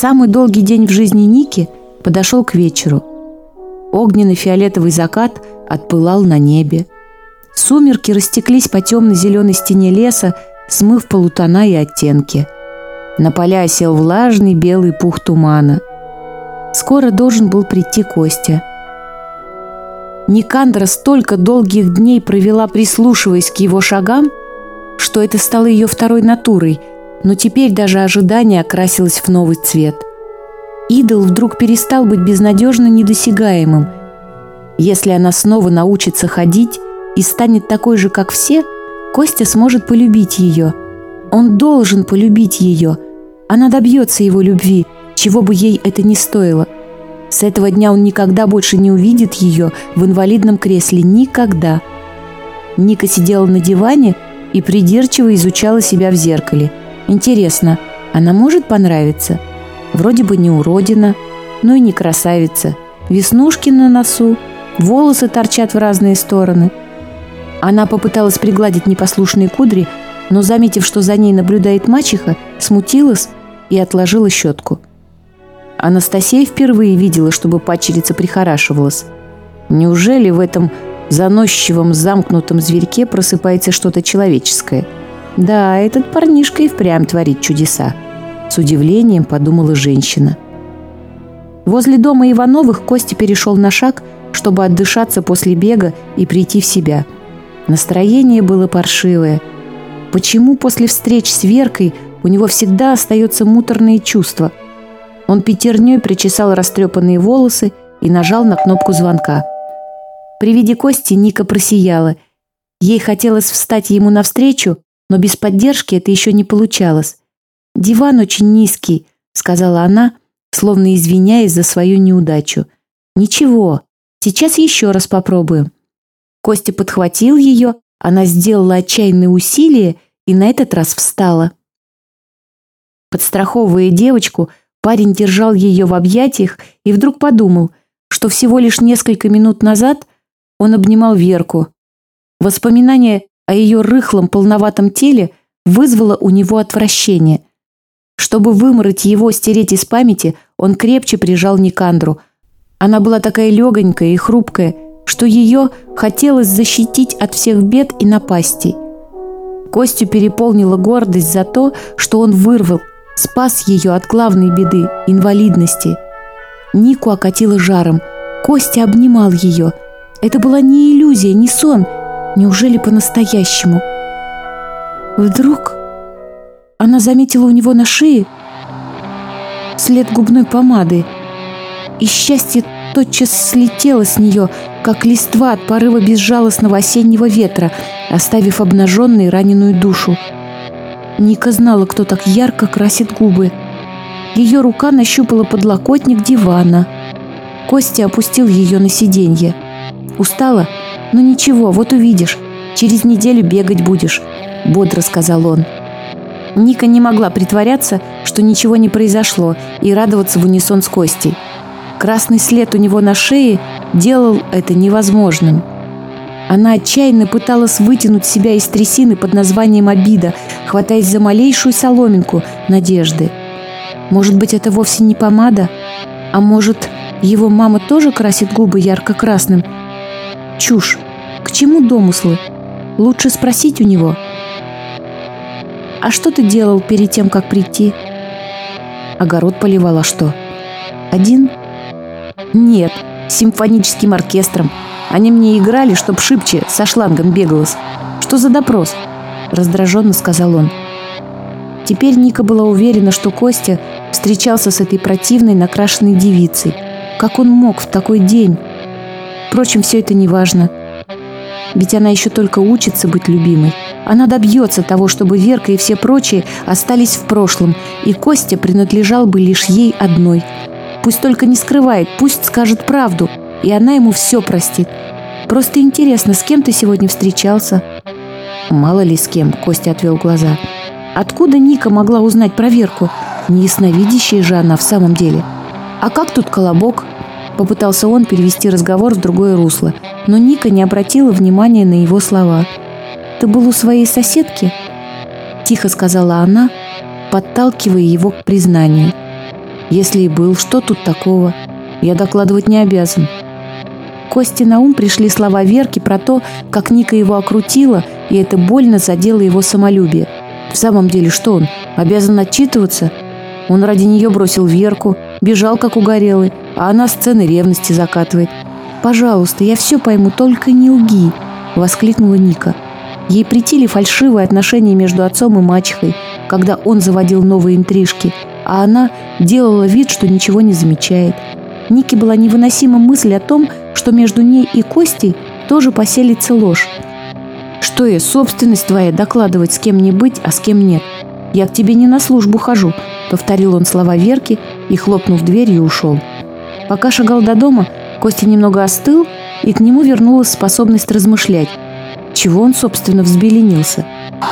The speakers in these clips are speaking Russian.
Самый долгий день в жизни Ники подошел к вечеру. Огненный фиолетовый закат отпылал на небе. Сумерки растеклись по темно-зеленой стене леса, смыв полутона и оттенки. На поля сел влажный белый пух тумана. Скоро должен был прийти Костя. Никандра столько долгих дней провела, прислушиваясь к его шагам, что это стало ее второй натурой – но теперь даже ожидание окрасилось в новый цвет. Идол вдруг перестал быть безнадежно недосягаемым. Если она снова научится ходить и станет такой же, как все, Костя сможет полюбить ее. Он должен полюбить ее. Она добьется его любви, чего бы ей это ни стоило. С этого дня он никогда больше не увидит ее в инвалидном кресле. Никогда. Ника сидела на диване и придирчиво изучала себя в зеркале – Интересно, она может понравиться? Вроде бы не уродина, но и не красавица. Веснушки на носу, волосы торчат в разные стороны. Она попыталась пригладить непослушные кудри, но, заметив, что за ней наблюдает мачеха, смутилась и отложила щетку. Анастасия впервые видела, чтобы пачерица прихорашивалась. Неужели в этом заносчивом замкнутом зверьке просыпается что-то человеческое – да, этот парнишка и впрямь творит чудеса. С удивлением подумала женщина. Возле дома Ивановых Костя перешел на шаг, чтобы отдышаться после бега и прийти в себя. Настроение было паршивое. Почему после встреч с Веркой у него всегда остаются муторные чувства? Он пятерней причесал растрепанные волосы и нажал на кнопку звонка. При виде Кости Ника просияла. Ей хотелось встать ему навстречу но без поддержки это еще не получалось. «Диван очень низкий», — сказала она, словно извиняясь за свою неудачу. «Ничего, сейчас еще раз попробуем». Костя подхватил ее, она сделала отчаянные усилия и на этот раз встала. Подстраховывая девочку, парень держал ее в объятиях и вдруг подумал, что всего лишь несколько минут назад он обнимал Верку. Воспоминание о ее рыхлом полноватом теле вызвало у него отвращение. Чтобы вымороть его, стереть из памяти, он крепче прижал Никандру. Она была такая легонькая и хрупкая, что ее хотелось защитить от всех бед и напастей. Костю переполнила гордость за то, что он вырвал, спас ее от главной беды – инвалидности. Нику окатило жаром. Костя обнимал ее. Это была не иллюзия, не сон – Неужели по-настоящему? Вдруг она заметила у него на шее след губной помады, и счастье тотчас слетело с нее, как листва от порыва безжалостного осеннего ветра, оставив обнаженной раненую душу. Ника знала, кто так ярко красит губы. Ее рука нащупала подлокотник дивана. Костя опустил ее на сиденье. «Устала?» «Ну ничего, вот увидишь. Через неделю бегать будешь», — бодро сказал он. Ника не могла притворяться, что ничего не произошло, и радоваться в унисон с Костей. Красный след у него на шее делал это невозможным. Она отчаянно пыталась вытянуть себя из трясины под названием обида, хватаясь за малейшую соломинку надежды. Может быть, это вовсе не помада? А может, его мама тоже красит губы ярко-красным, Чушь. К чему домыслы? Лучше спросить у него. А что ты делал перед тем, как прийти? Огород поливал, а что? Один? Нет, симфоническим оркестром. Они мне играли, чтоб шибче со шлангом бегалось. Что за допрос? Раздраженно сказал он. Теперь Ника была уверена, что Костя встречался с этой противной накрашенной девицей. Как он мог в такой день Впрочем, все это не важно. Ведь она еще только учится быть любимой. Она добьется того, чтобы Верка и все прочие остались в прошлом, и Костя принадлежал бы лишь ей одной. Пусть только не скрывает, пусть скажет правду, и она ему все простит. Просто интересно, с кем ты сегодня встречался?» «Мало ли с кем», — Костя отвел глаза. «Откуда Ника могла узнать про Верку? Неясновидящая же она в самом деле. А как тут колобок? Попытался он перевести разговор в другое русло, но Ника не обратила внимания на его слова. «Ты был у своей соседки?» Тихо сказала она, подталкивая его к признанию. «Если и был, что тут такого? Я докладывать не обязан». Косте на ум пришли слова Верки про то, как Ника его окрутила, и это больно задело его самолюбие. В самом деле, что он, обязан отчитываться? Он ради нее бросил Верку – Бежал, как угорелый, а она сцены ревности закатывает. «Пожалуйста, я все пойму, только не лги!» – воскликнула Ника. Ей притили фальшивые отношения между отцом и мачехой, когда он заводил новые интрижки, а она делала вид, что ничего не замечает. Нике была невыносима мысль о том, что между ней и Костей тоже поселится ложь. «Что я, собственность твоя, докладывать с кем не быть, а с кем нет? Я к тебе не на службу хожу, Повторил он слова Верки и, хлопнув дверью, ушел. Пока шагал до дома, Костя немного остыл, и к нему вернулась способность размышлять. Чего он, собственно, взбеленился?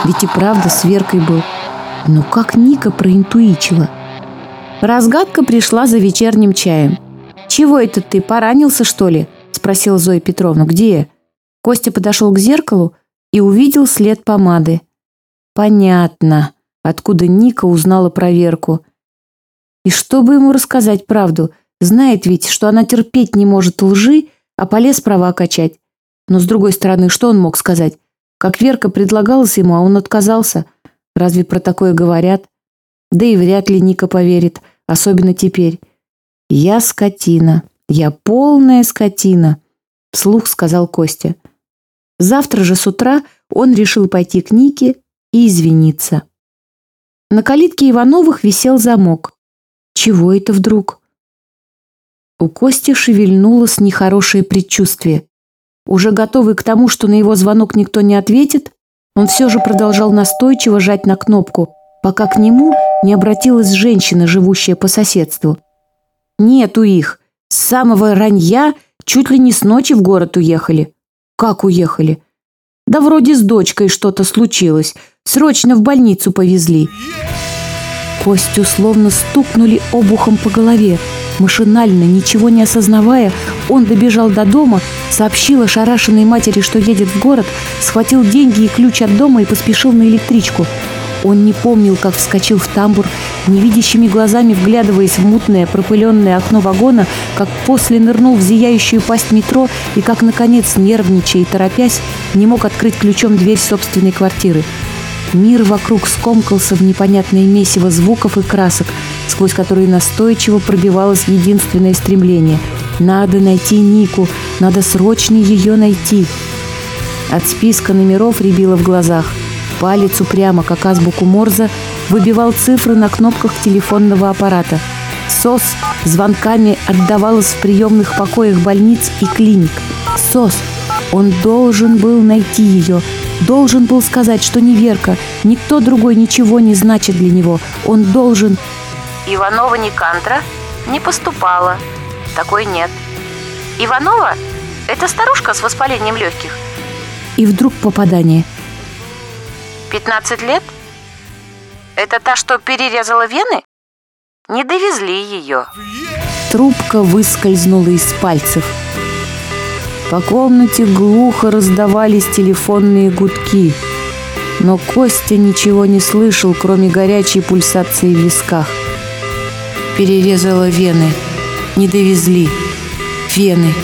Ведь и правда с Веркой был. Но как Ника проинтуичила? Разгадка пришла за вечерним чаем. «Чего это ты, поранился, что ли?» – спросила Зоя Петровна. «Где?» Костя подошел к зеркалу и увидел след помады. «Понятно», откуда Ника узнала проверку. И чтобы ему рассказать правду, знает ведь, что она терпеть не может лжи, а полез права качать. Но с другой стороны, что он мог сказать? Как Верка предлагалась ему, а он отказался. Разве про такое говорят? Да и вряд ли Ника поверит, особенно теперь. «Я скотина. Я полная скотина», — вслух сказал Костя. Завтра же с утра он решил пойти к Нике и извиниться. На калитке Ивановых висел замок. Чего это вдруг? У Кости шевельнулось нехорошее предчувствие. Уже готовый к тому, что на его звонок никто не ответит, он все же продолжал настойчиво жать на кнопку, пока к нему не обратилась женщина, живущая по соседству. «Нету их. С самого ранья чуть ли не с ночи в город уехали». «Как уехали?» «Да вроде с дочкой что-то случилось. Срочно в больницу повезли. Костю словно стукнули обухом по голове. Машинально, ничего не осознавая, он добежал до дома, сообщил ошарашенной матери, что едет в город, схватил деньги и ключ от дома и поспешил на электричку. Он не помнил, как вскочил в тамбур, невидящими глазами вглядываясь в мутное пропыленное окно вагона, как после нырнул в зияющую пасть метро и как, наконец, нервничая и торопясь, не мог открыть ключом дверь собственной квартиры. Мир вокруг скомкался в непонятное месиво звуков и красок, сквозь которые настойчиво пробивалось единственное стремление. Надо найти Нику, надо срочно ее найти. От списка номеров рябило в глазах. Палец упрямо, как азбуку Морзе, выбивал цифры на кнопках телефонного аппарата. СОС звонками отдавалась в приемных покоях больниц и клиник. СОС! Он должен был найти ее – должен был сказать, что не Верка, никто другой ничего не значит для него. Он должен... Иванова Никантра не поступала. Такой нет. Иванова? Это старушка с воспалением легких. И вдруг попадание. 15 лет? Это та, что перерезала вены? Не довезли ее. Трубка выскользнула из пальцев. По комнате глухо раздавались телефонные гудки. Но Костя ничего не слышал, кроме горячей пульсации в висках. Перерезала вены. Не довезли. Вены.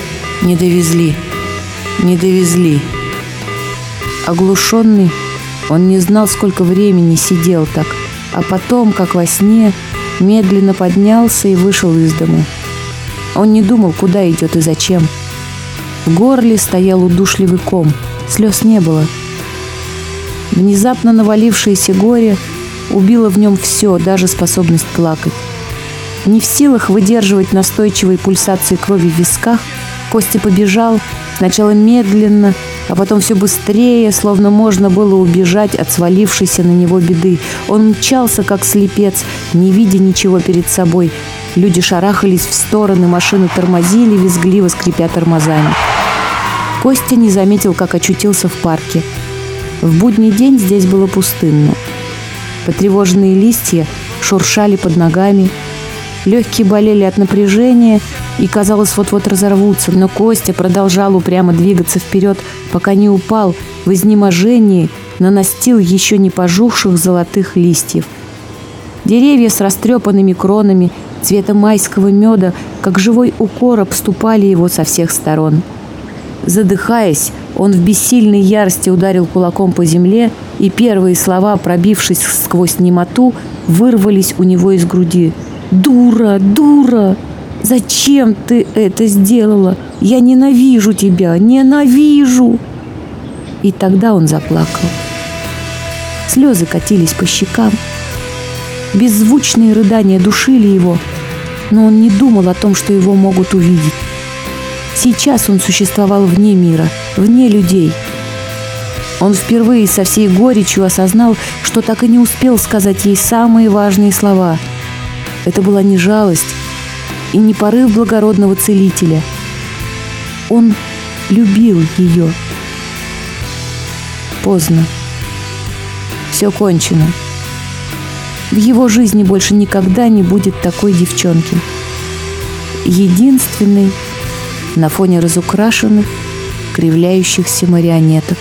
Не довезли. Не довезли. Оглушенный, он не знал, сколько времени сидел так, а потом, как во сне, медленно поднялся и вышел из дому. Он не думал, куда идет и зачем. В горле стоял удушливый ком. Слез не было. Внезапно навалившееся горе убило в нем все, даже способность плакать. Не в силах выдерживать настойчивые пульсации крови в висках, Костя побежал, сначала медленно, а потом все быстрее, словно можно было убежать от свалившейся на него беды. Он мчался, как слепец, не видя ничего перед собой. Люди шарахались в стороны, машины тормозили, визгливо скрипя тормозами. Костя не заметил, как очутился в парке. В будний день здесь было пустынно. Потревоженные листья шуршали под ногами, легкие болели от напряжения и, казалось, вот-вот разорвутся, но Костя продолжал упрямо двигаться вперед, пока не упал в изнеможении на настил еще не пожухших золотых листьев. Деревья с растрепанными кронами цвета майского меда, как живой укор, обступали его со всех сторон – Задыхаясь, он в бессильной ярости ударил кулаком по земле, и первые слова, пробившись сквозь немоту, вырвались у него из груди. «Дура! Дура! Зачем ты это сделала? Я ненавижу тебя! Ненавижу!» И тогда он заплакал. Слезы катились по щекам. Беззвучные рыдания душили его, но он не думал о том, что его могут увидеть. Сейчас он существовал вне мира, вне людей. Он впервые со всей горечью осознал, что так и не успел сказать ей самые важные слова. Это была не жалость и не порыв благородного целителя. Он любил ее. Поздно. Все кончено. В его жизни больше никогда не будет такой девчонки. Единственный на фоне разукрашенных, кривляющихся марионеток.